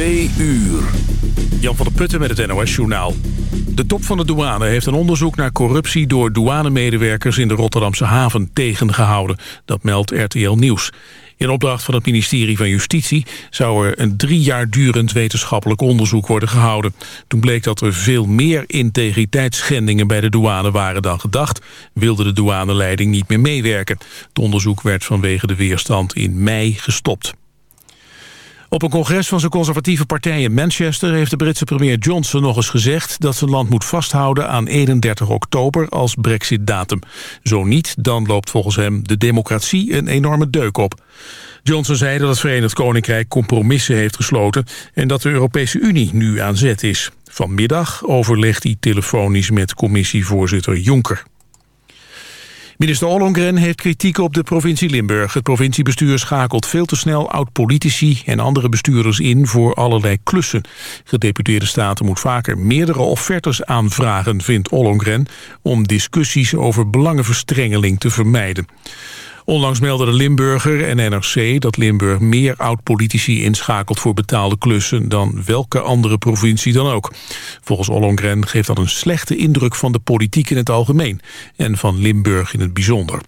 Twee uur. Jan van der Putten met het NOS-journaal. De top van de douane heeft een onderzoek naar corruptie... door douanemedewerkers in de Rotterdamse haven tegengehouden. Dat meldt RTL Nieuws. In opdracht van het ministerie van Justitie... zou er een drie jaar durend wetenschappelijk onderzoek worden gehouden. Toen bleek dat er veel meer integriteitsschendingen bij de douane waren dan gedacht... wilde de douaneleiding niet meer meewerken. Het onderzoek werd vanwege de weerstand in mei gestopt. Op een congres van zijn conservatieve partij in Manchester... heeft de Britse premier Johnson nog eens gezegd... dat zijn land moet vasthouden aan 31 oktober als brexit-datum. Zo niet, dan loopt volgens hem de democratie een enorme deuk op. Johnson zei dat het Verenigd Koninkrijk compromissen heeft gesloten... en dat de Europese Unie nu aan zet is. Vanmiddag overlegt hij telefonisch met commissievoorzitter Juncker. Minister Ollongren heeft kritiek op de provincie Limburg. Het provinciebestuur schakelt veel te snel oud-politici en andere bestuurders in voor allerlei klussen. Gedeputeerde staten moet vaker meerdere offertes aanvragen, vindt Ollongren, om discussies over belangenverstrengeling te vermijden. Onlangs meldde de Limburger en NRC dat Limburg meer oud-politici inschakelt voor betaalde klussen dan welke andere provincie dan ook. Volgens Ollongren geeft dat een slechte indruk van de politiek in het algemeen en van Limburg in het bijzonder.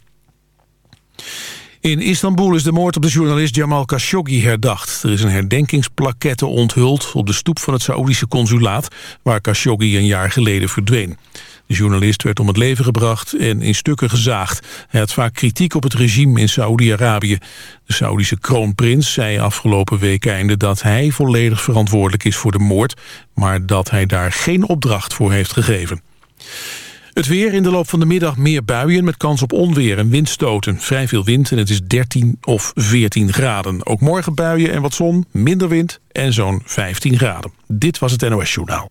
In Istanbul is de moord op de journalist Jamal Khashoggi herdacht. Er is een herdenkingsplaquette onthuld op de stoep van het Saoedische consulaat... waar Khashoggi een jaar geleden verdween. De journalist werd om het leven gebracht en in stukken gezaagd. Hij had vaak kritiek op het regime in Saoedi-Arabië. De Saoedische kroonprins zei afgelopen week einde dat hij volledig verantwoordelijk is voor de moord... maar dat hij daar geen opdracht voor heeft gegeven. Het weer in de loop van de middag meer buien met kans op onweer en windstoten. Vrij veel wind en het is 13 of 14 graden. Ook morgen buien en wat zon, minder wind en zo'n 15 graden. Dit was het NOS Journaal.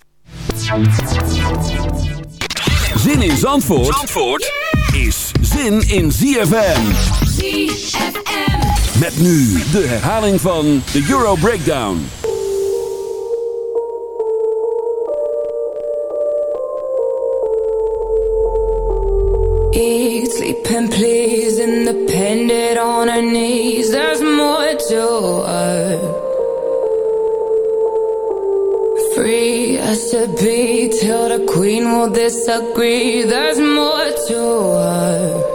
Zin in Zandvoort, Zandvoort is zin in ZFM. ZFM. Met nu de herhaling van de Euro Breakdown. Eat, sleep and please, independent on her knees. There's more to be till the queen will disagree. There's more to her.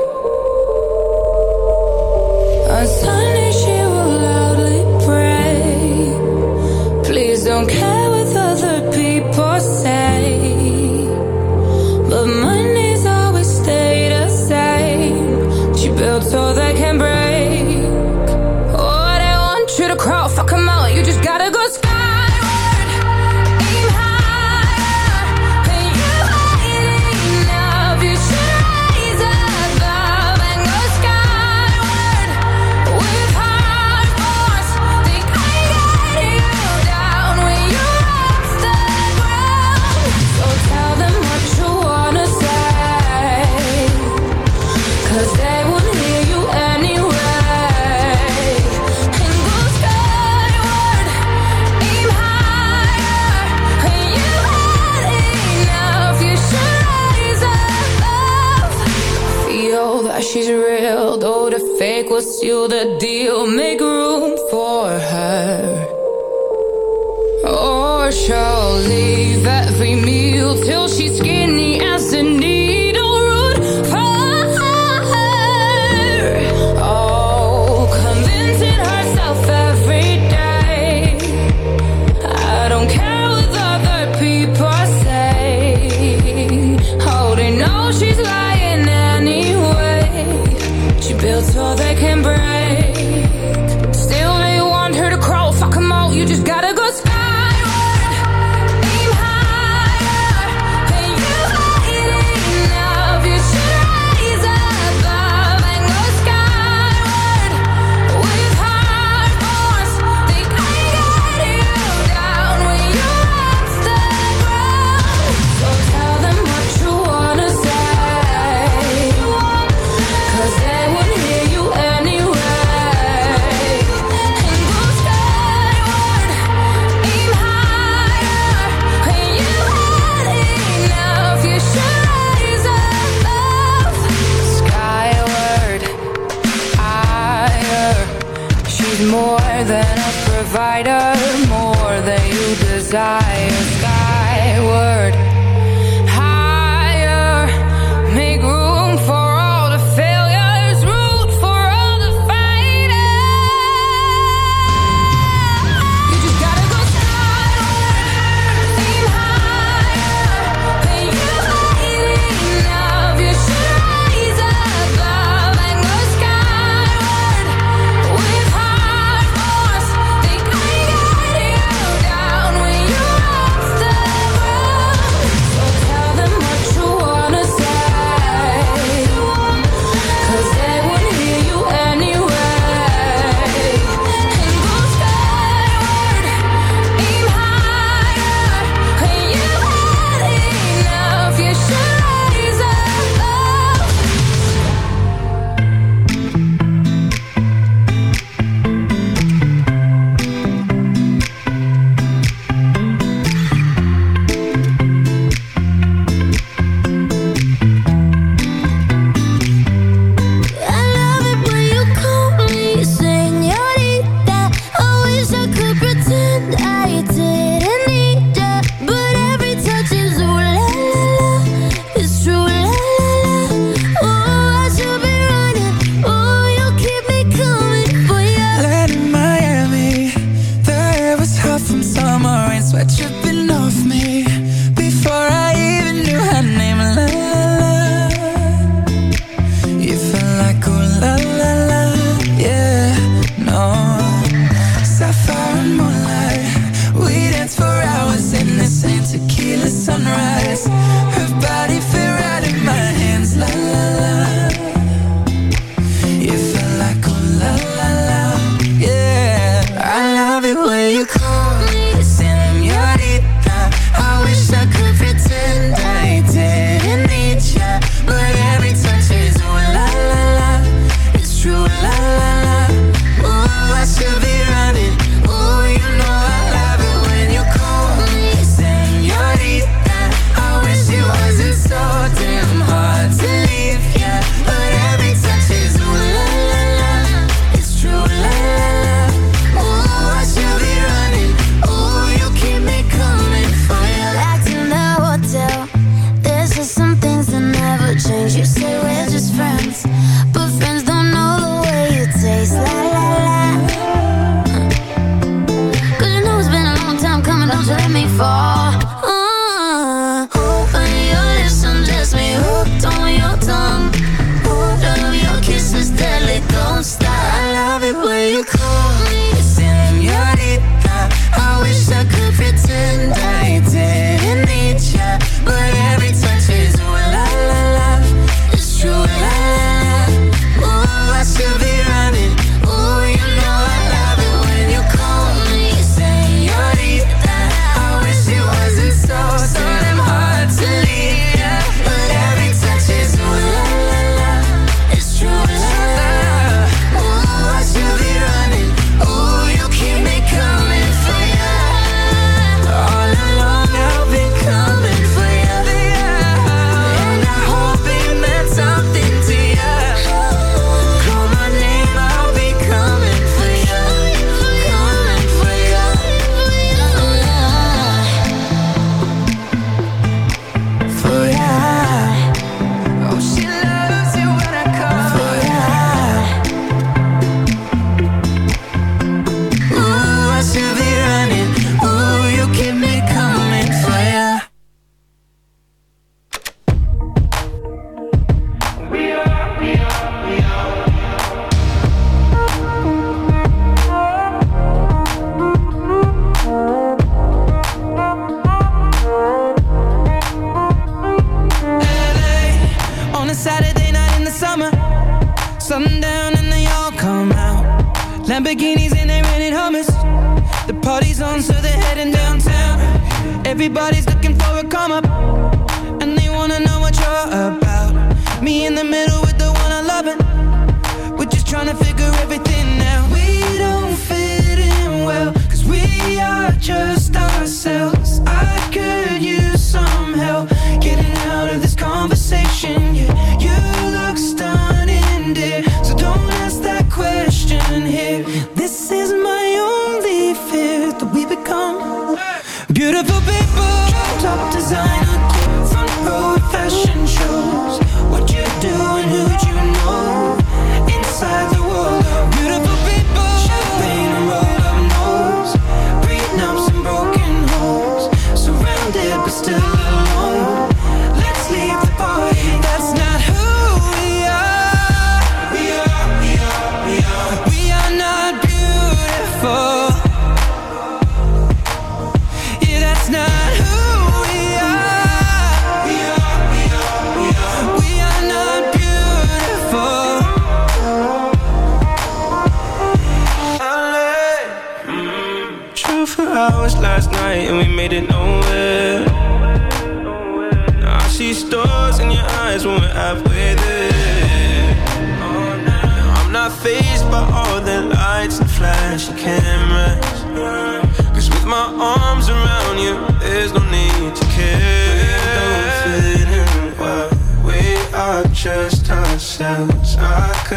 fall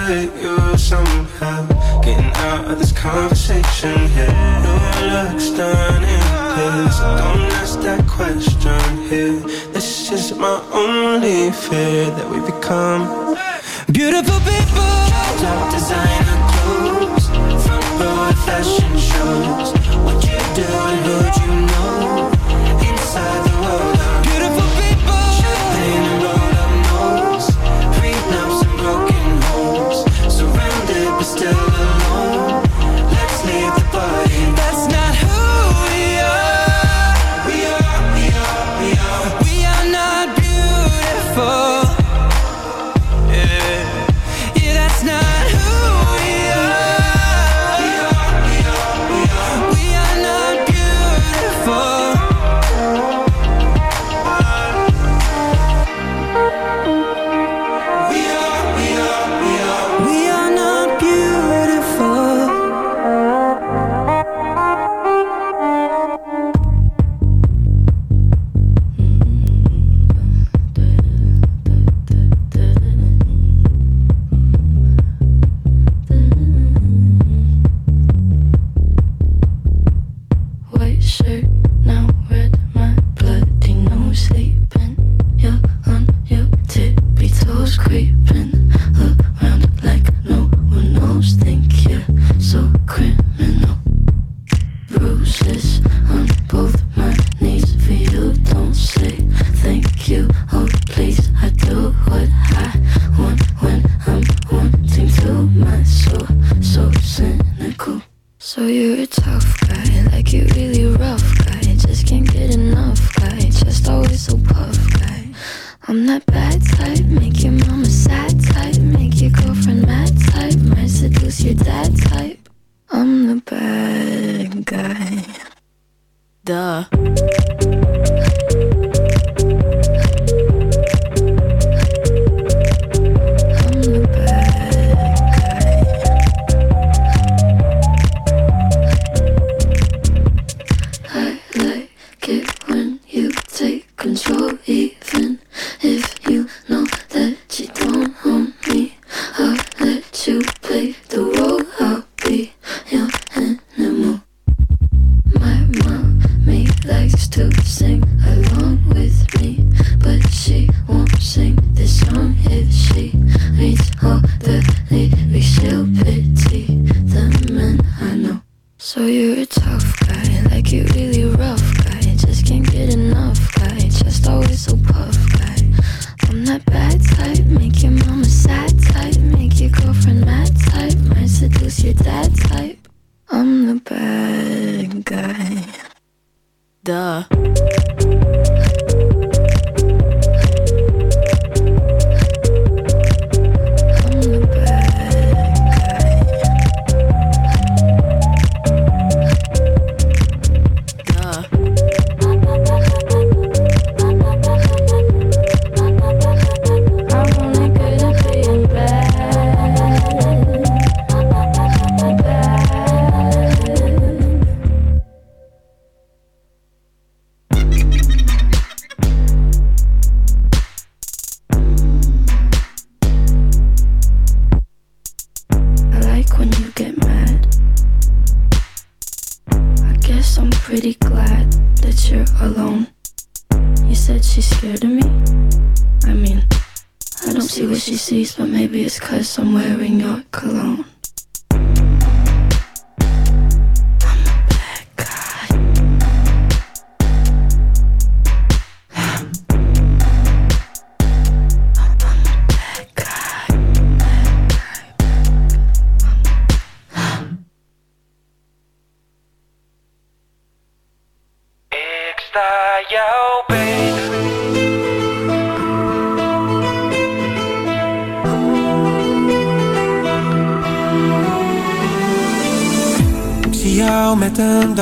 hurt you somehow. Getting out of this conversation here. No looks done in this. Don't ask that question here. This is my only fear that we become beautiful people. Top design.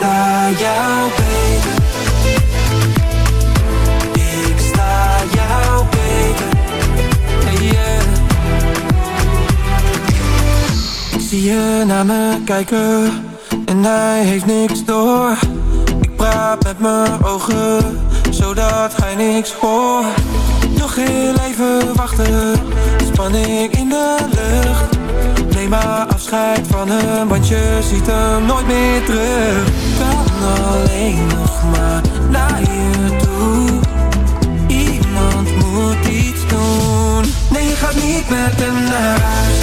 sta jou beter. Ik sta jou. Ik zie je naar me kijken en hij heeft niks door. Ik praat met mijn ogen, zodat hij niks hoort. Nog heel even wachten, spanning in de lucht. Neem maar afscheid van hem, want je ziet hem nooit meer terug. Alleen nog maar naar je toe. Iemand moet iets doen. Nee, je gaat niet met hem naar huis.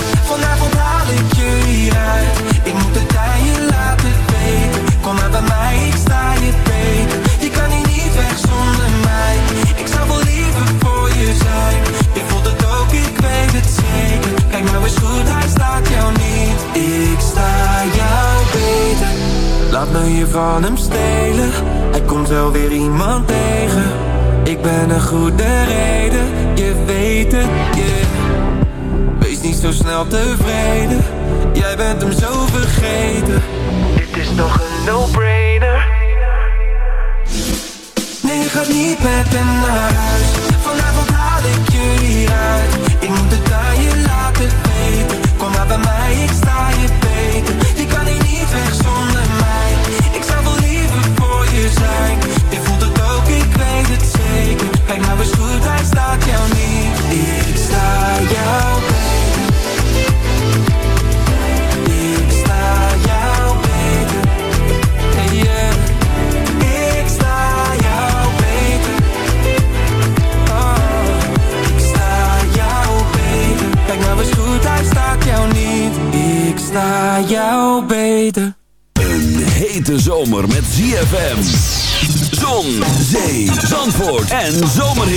En zomerhits.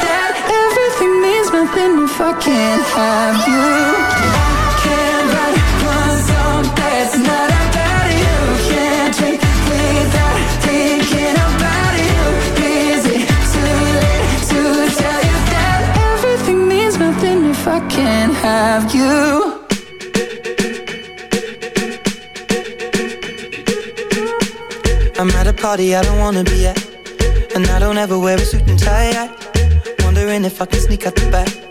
if I can't have you? I can't that's not about you. Can't drink without thinking about you. Is it too late to tell you that everything means nothing if I can't have you? I'm at a party I don't wanna be at And I don't ever wear a suit and tie I Wondering if I can sneak out the back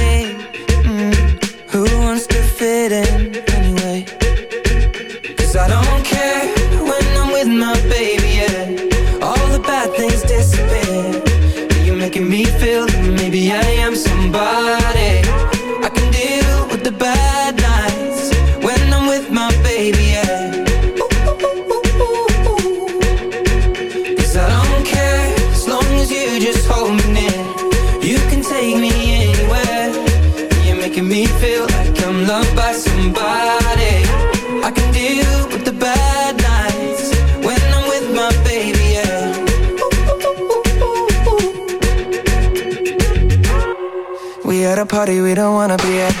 just hold me You can take me anywhere. You're making me feel like I'm loved by somebody. I can deal with the bad nights When I'm with my baby, yeah. We at a party we don't wanna be at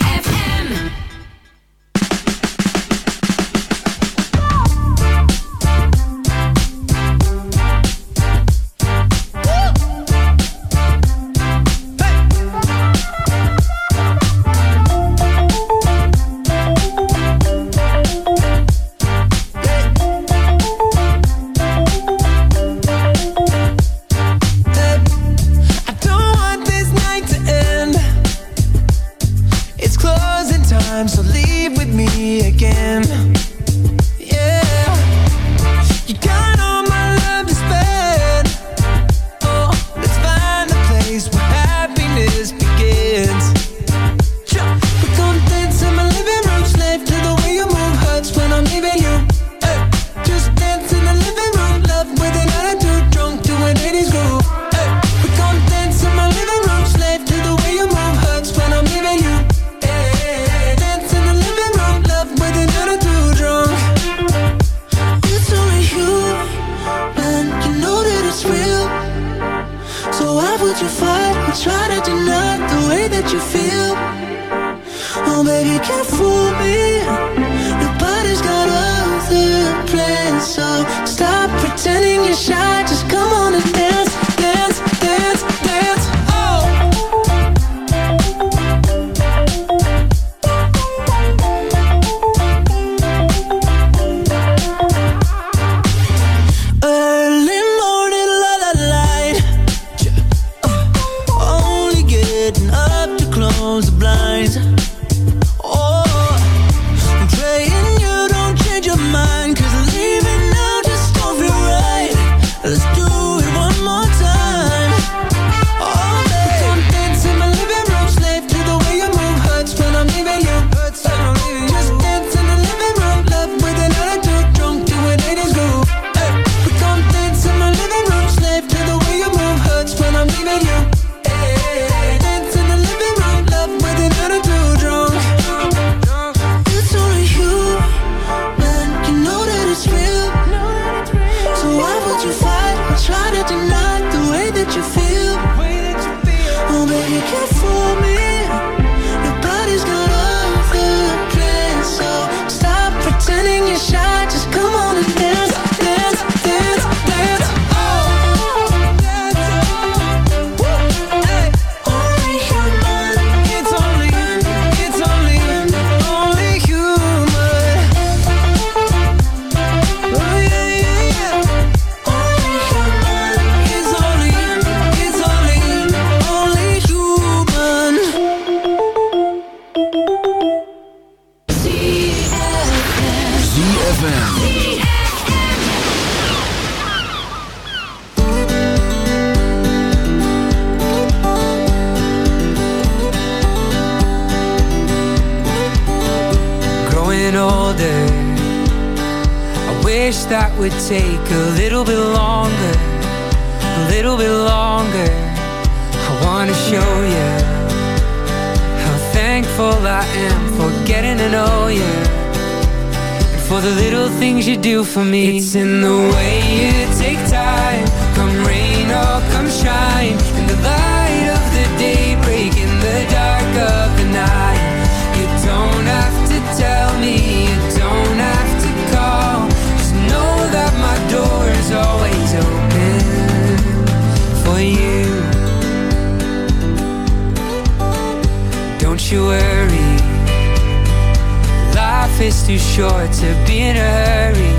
life's too short to be in a hurry.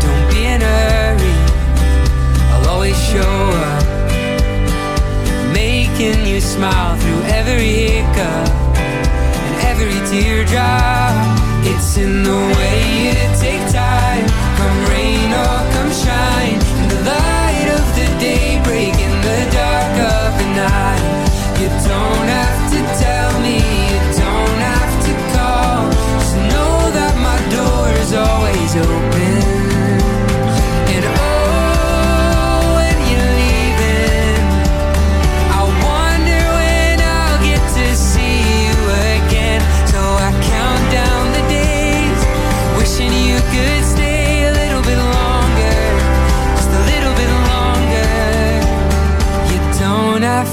Don't be in a hurry. I'll always show up, making you smile through every hiccup and every teardrop. It's in the way you take time. Come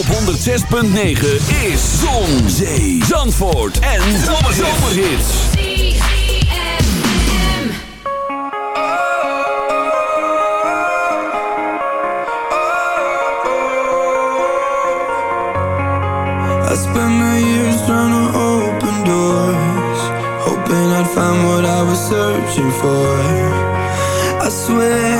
op 106.9 is Zon, Zee, Zandvoort en Zomerhits. I spent my years trying to open doors Hoping I'd find what I was searching for I swear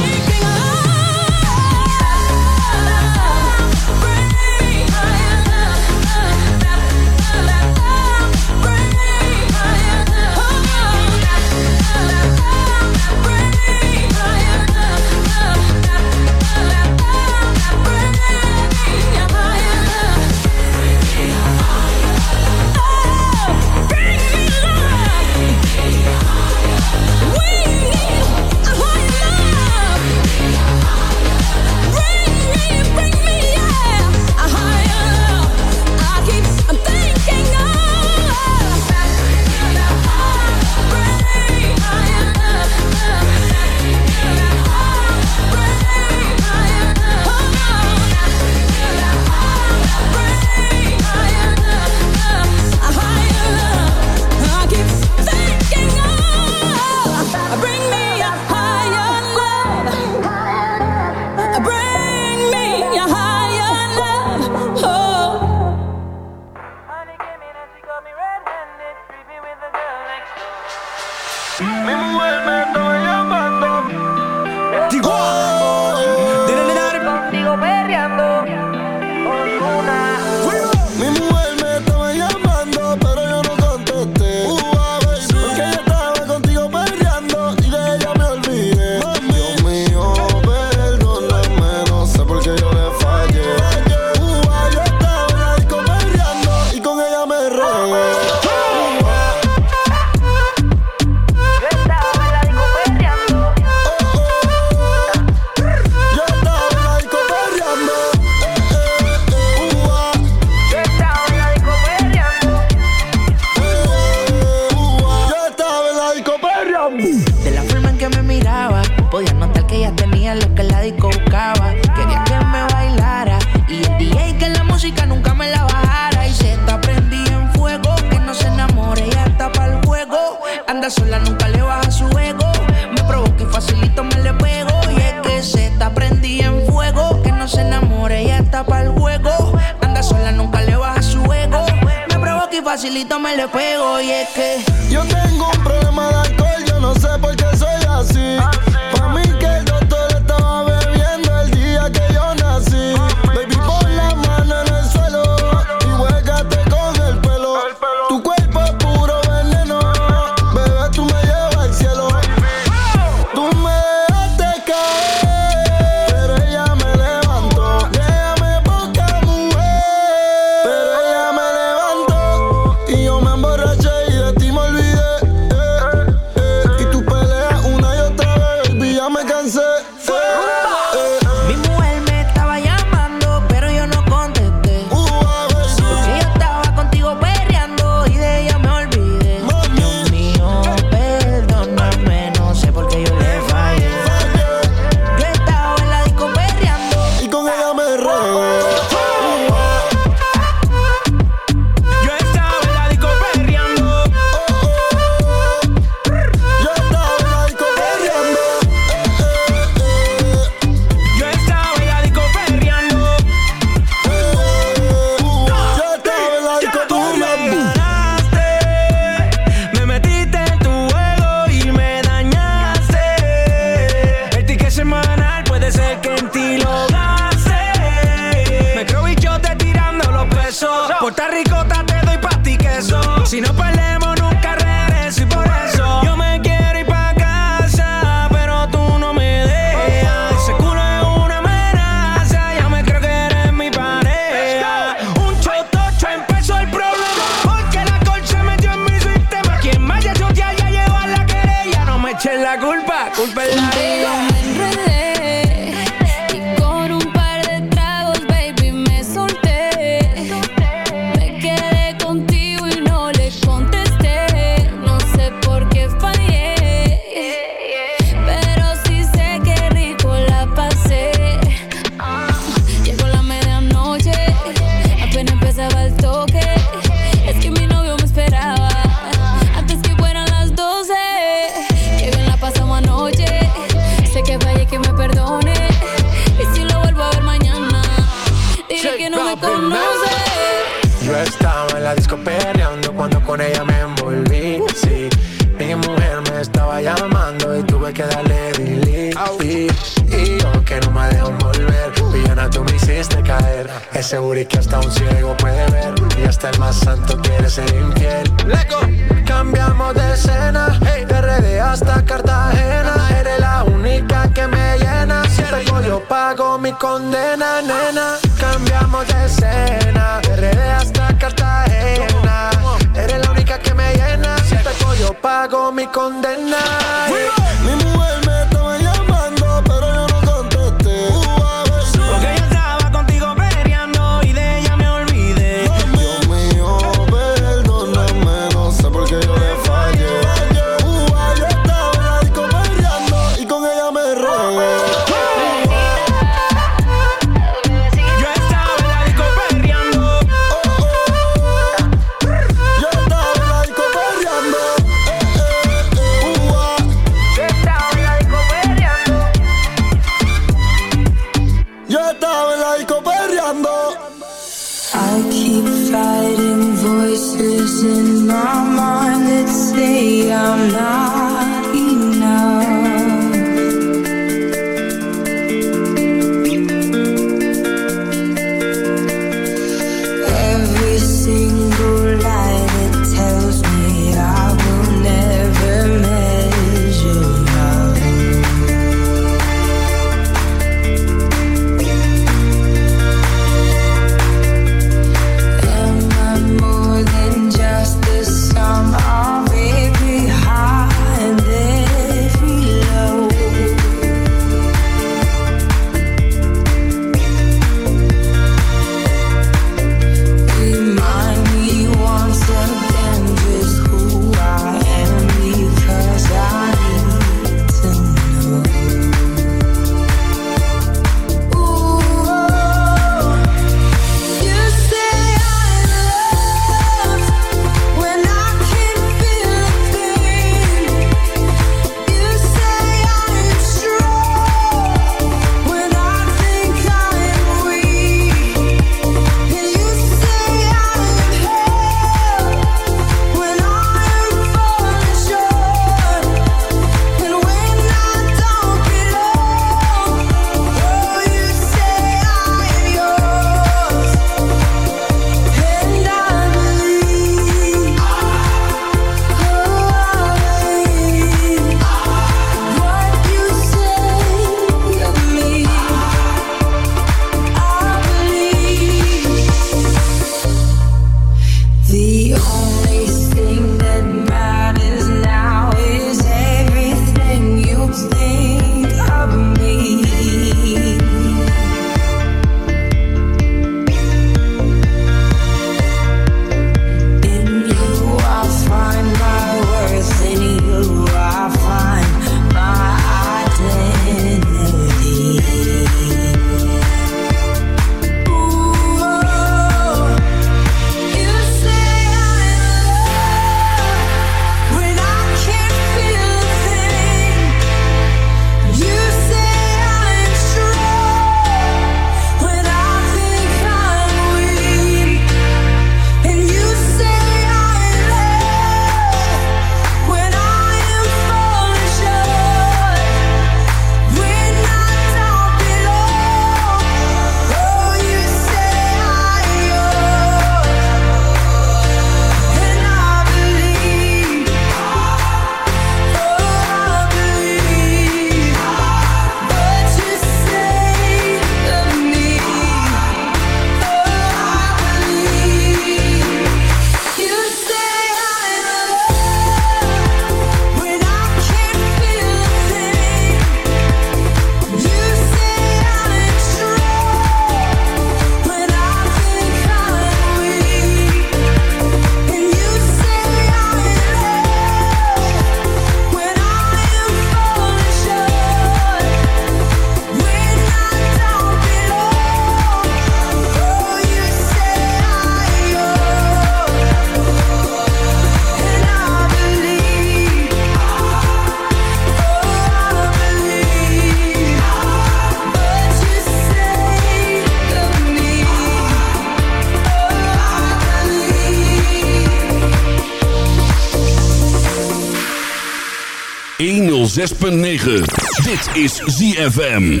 Dit is ZFM.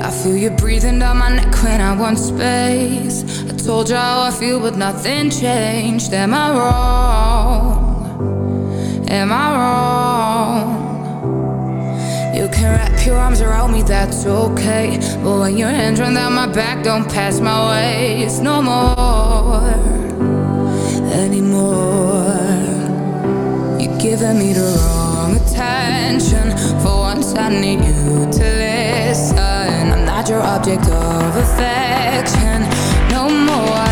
I feel you breathing down my neck when I want space. I told you how I feel, but nothing changed. Am I wrong? Am I wrong? You can wrap your arms around me, that's okay. But when your hands run down my back, don't pass my way. It's no more anymore. You're giving me the wrong attention. For once, I need you to listen. I'm not your object of affection. No more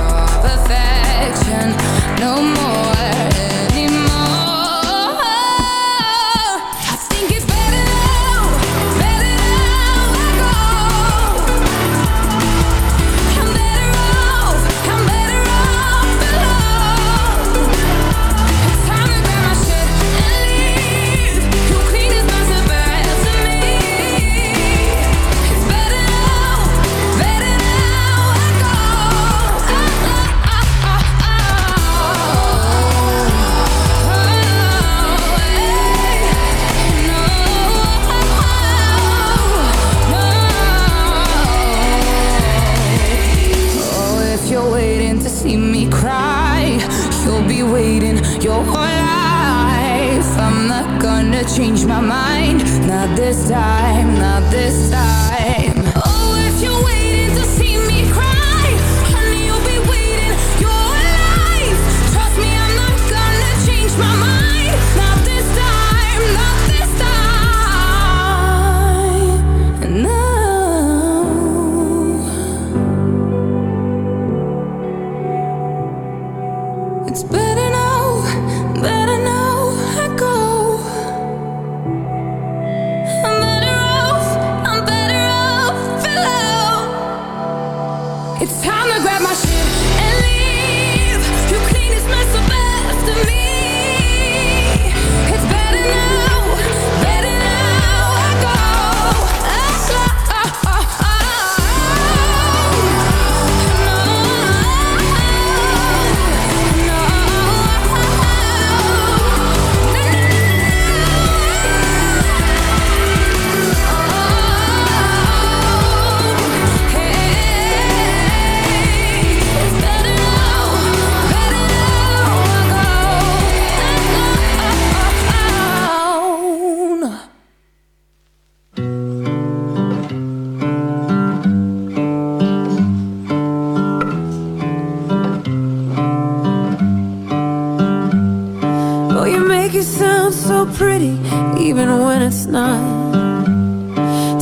you make it sound so pretty, even when it's not.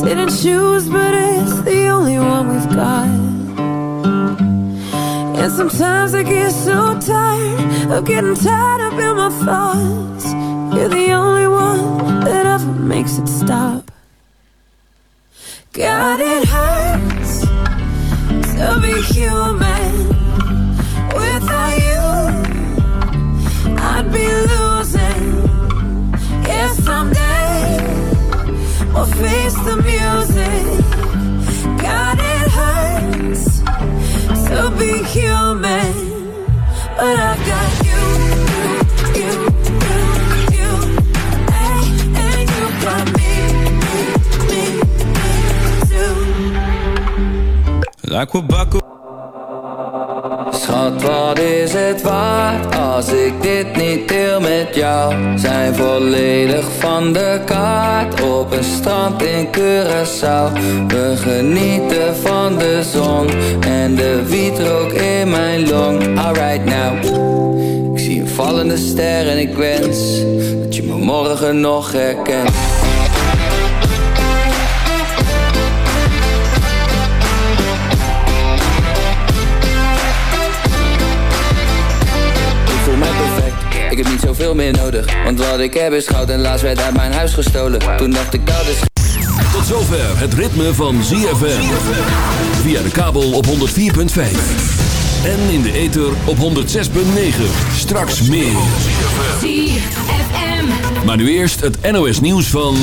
Didn't choose, but it's the only one we've got. And sometimes I get so tired of getting tied up in my thoughts. You're the only one that ever makes it stop. God, it hurts to be human face the music. God, it hurts to be human, but I've got you, you, you, got me. Like Wat is het waard als ik dit niet deel met jou? Zijn volledig van de kaart op een strand in Curaçao. We genieten van de zon en de wietrook in mijn long. Alright now, ik zie een vallende ster en ik wens dat je me morgen nog herkent. Want wat ik heb is goud en laatst werd uit mijn huis gestolen Toen dacht ik dat is... Tot zover het ritme van ZFM. Via de kabel op 104.5. En in de ether op 106.9. Straks meer. ZFM. Maar nu eerst het NOS nieuws van...